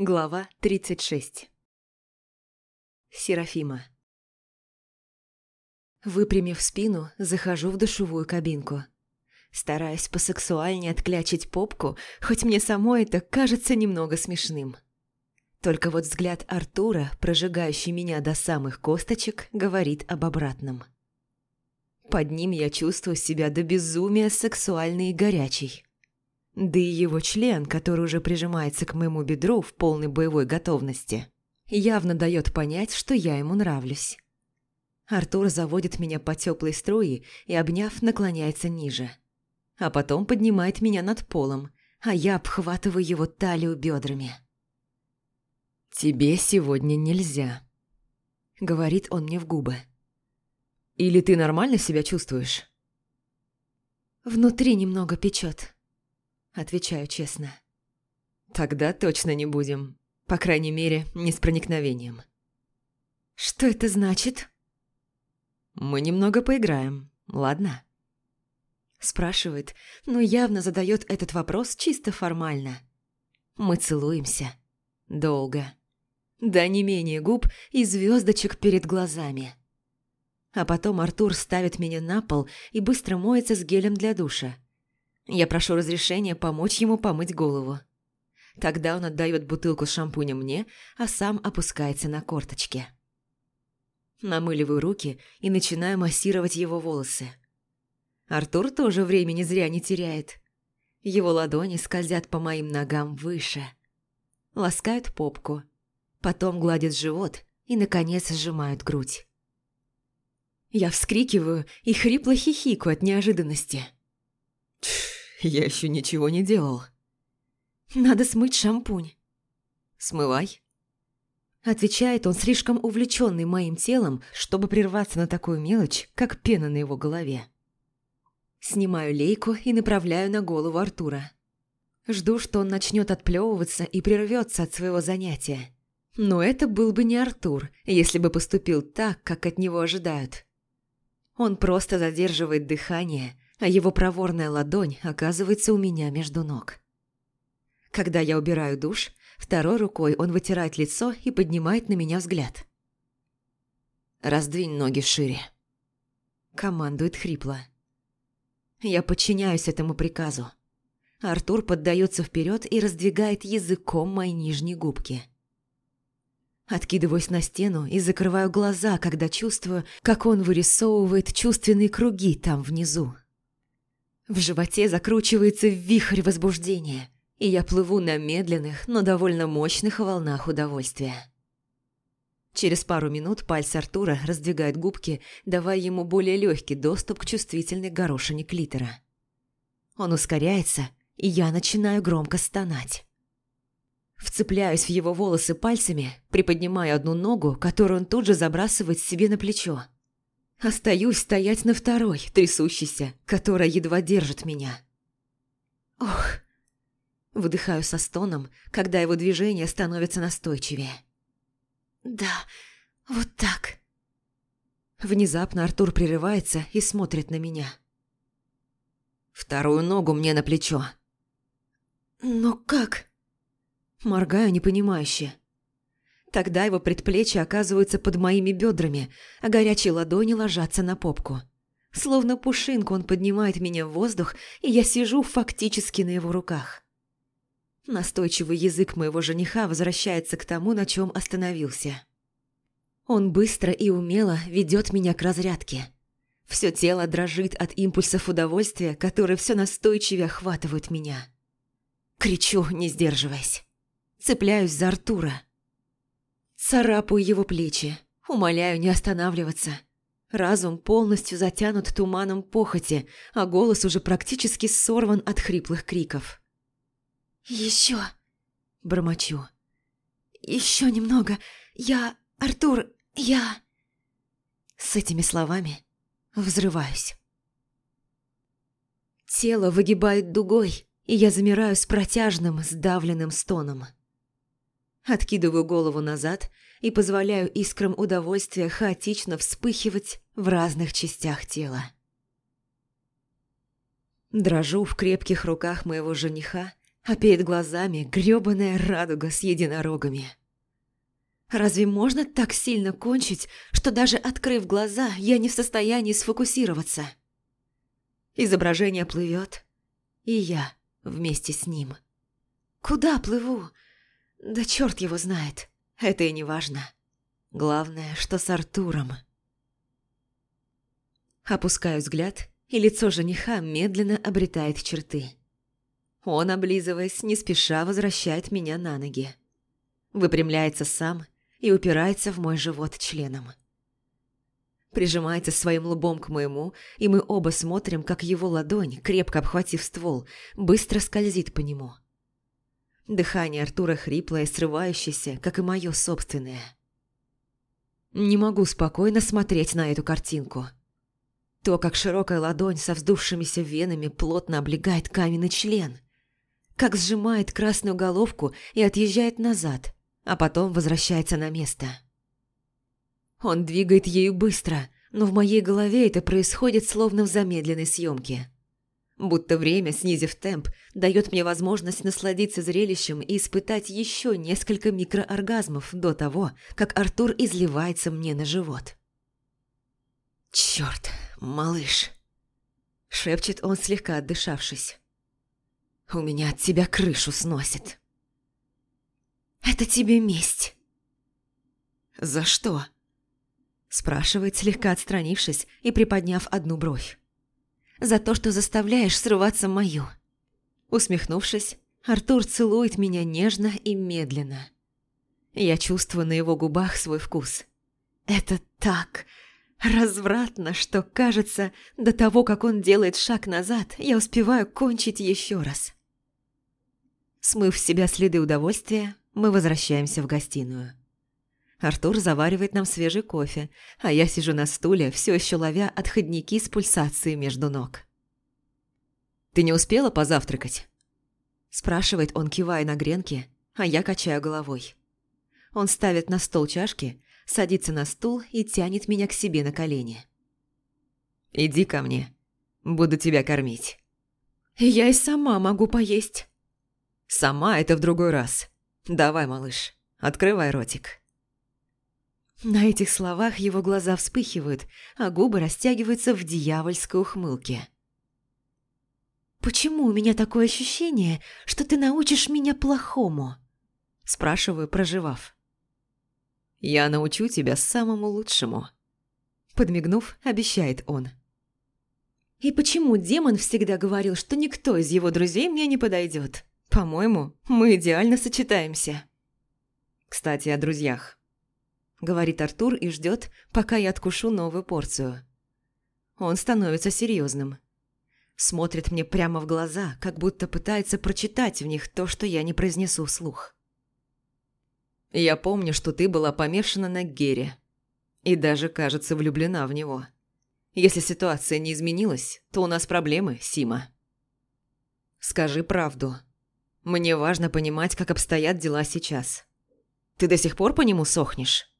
Глава 36 Серафима Выпрямив спину, захожу в душевую кабинку. Стараюсь посексуальнее отклячить попку, хоть мне самой это кажется немного смешным. Только вот взгляд Артура, прожигающий меня до самых косточек, говорит об обратном. Под ним я чувствую себя до безумия сексуальной и горячей. Да и его член, который уже прижимается к моему бедру в полной боевой готовности, явно дает понять, что я ему нравлюсь. Артур заводит меня по теплой струе и, обняв, наклоняется ниже. А потом поднимает меня над полом, а я обхватываю его талию бедрами. «Тебе сегодня нельзя», — говорит он мне в губы. «Или ты нормально себя чувствуешь?» «Внутри немного печет», — отвечаю честно. «Тогда точно не будем. По крайней мере, не с проникновением». «Что это значит?» «Мы немного поиграем, ладно?» Спрашивает, но явно задает этот вопрос чисто формально. Мы целуемся. Долго. Да не менее губ и звездочек перед глазами. А потом Артур ставит меня на пол и быстро моется с гелем для душа. Я прошу разрешения помочь ему помыть голову. Тогда он отдает бутылку с шампунем мне, а сам опускается на корточки. Намыливаю руки и начинаю массировать его волосы. Артур тоже времени зря не теряет. Его ладони скользят по моим ногам выше. Ласкают попку. Потом гладят живот и, наконец, сжимают грудь. Я вскрикиваю и хрипло хихикаю от неожиданности. «Я еще ничего не делал». «Надо смыть шампунь». «Смывай». Отвечает он слишком увлеченный моим телом, чтобы прерваться на такую мелочь, как пена на его голове. Снимаю лейку и направляю на голову Артура. Жду, что он начнет отплевываться и прервется от своего занятия. Но это был бы не Артур, если бы поступил так, как от него ожидают. Он просто задерживает дыхание, а его проворная ладонь оказывается у меня между ног. Когда я убираю душ, второй рукой он вытирает лицо и поднимает на меня взгляд. «Раздвинь ноги шире», – командует хрипло. Я подчиняюсь этому приказу. Артур поддается вперед и раздвигает языком мои нижние губки. Откидываюсь на стену и закрываю глаза, когда чувствую, как он вырисовывает чувственные круги там внизу. В животе закручивается вихрь возбуждения, и я плыву на медленных, но довольно мощных волнах удовольствия. Через пару минут пальцы Артура раздвигают губки, давая ему более легкий доступ к чувствительной горошине клитора. Он ускоряется, и я начинаю громко стонать. Вцепляюсь в его волосы пальцами, приподнимаю одну ногу, которую он тут же забрасывает себе на плечо. Остаюсь стоять на второй, трясущейся, которая едва держит меня. Ох! Выдыхаю со стоном, когда его движение становится настойчивее. «Да, вот так». Внезапно Артур прерывается и смотрит на меня. «Вторую ногу мне на плечо». «Но как?» Моргаю непонимающе. Тогда его предплечья оказываются под моими бедрами, а горячие ладони ложатся на попку. Словно пушинку он поднимает меня в воздух, и я сижу фактически на его руках. Настойчивый язык моего жениха возвращается к тому, на чем остановился. Он быстро и умело ведет меня к разрядке. Все тело дрожит от импульсов удовольствия, которые все настойчивее охватывают меня. Кричу, не сдерживаясь. Цепляюсь за Артура. Царапаю его плечи, умоляю не останавливаться. Разум полностью затянут туманом похоти, а голос уже практически сорван от хриплых криков. «Еще!» – бормочу. «Еще немного! Я... Артур, я...» С этими словами взрываюсь. Тело выгибает дугой, и я замираю с протяжным, сдавленным стоном. Откидываю голову назад и позволяю искрам удовольствия хаотично вспыхивать в разных частях тела. Дрожу в крепких руках моего жениха, а перед глазами грёбаная радуга с единорогами. Разве можно так сильно кончить, что даже открыв глаза, я не в состоянии сфокусироваться? Изображение плывет, и я вместе с ним. Куда плыву? Да черт его знает, это и не важно. Главное, что с Артуром. Опускаю взгляд, и лицо жениха медленно обретает черты. Он, облизываясь, не спеша возвращает меня на ноги. Выпрямляется сам и упирается в мой живот членом. Прижимается своим лбом к моему, и мы оба смотрим, как его ладонь, крепко обхватив ствол, быстро скользит по нему. Дыхание Артура хриплое, срывающееся, как и мое собственное. Не могу спокойно смотреть на эту картинку. То, как широкая ладонь со вздувшимися венами плотно облегает каменный член. Как сжимает красную головку и отъезжает назад, а потом возвращается на место. Он двигает ею быстро, но в моей голове это происходит словно в замедленной съемке. Будто время, снизив темп, дает мне возможность насладиться зрелищем и испытать еще несколько микрооргазмов до того, как Артур изливается мне на живот. «Чёрт, малыш!» – шепчет он, слегка отдышавшись. «У меня от тебя крышу сносит». «Это тебе месть». «За что?» – спрашивает, слегка отстранившись и приподняв одну бровь за то, что заставляешь срываться мою». Усмехнувшись, Артур целует меня нежно и медленно. Я чувствую на его губах свой вкус. Это так развратно, что, кажется, до того, как он делает шаг назад, я успеваю кончить еще раз. Смыв с себя следы удовольствия, мы возвращаемся в гостиную. Артур заваривает нам свежий кофе, а я сижу на стуле, все еще ловя отходники с пульсацией между ног. «Ты не успела позавтракать?» Спрашивает он, кивая на гренки, а я качаю головой. Он ставит на стол чашки, садится на стул и тянет меня к себе на колени. «Иди ко мне, буду тебя кормить». «Я и сама могу поесть». «Сама это в другой раз. Давай, малыш, открывай ротик». На этих словах его глаза вспыхивают, а губы растягиваются в дьявольской ухмылке. «Почему у меня такое ощущение, что ты научишь меня плохому?» Спрашиваю, проживав. «Я научу тебя самому лучшему», Подмигнув, обещает он. «И почему демон всегда говорил, что никто из его друзей мне не подойдет? По-моему, мы идеально сочетаемся». Кстати, о друзьях. – говорит Артур и ждет, пока я откушу новую порцию. Он становится серьезным. Смотрит мне прямо в глаза, как будто пытается прочитать в них то, что я не произнесу вслух. «Я помню, что ты была помешана на Гере. И даже, кажется, влюблена в него. Если ситуация не изменилась, то у нас проблемы, Сима. Скажи правду. Мне важно понимать, как обстоят дела сейчас. Ты до сих пор по нему сохнешь?»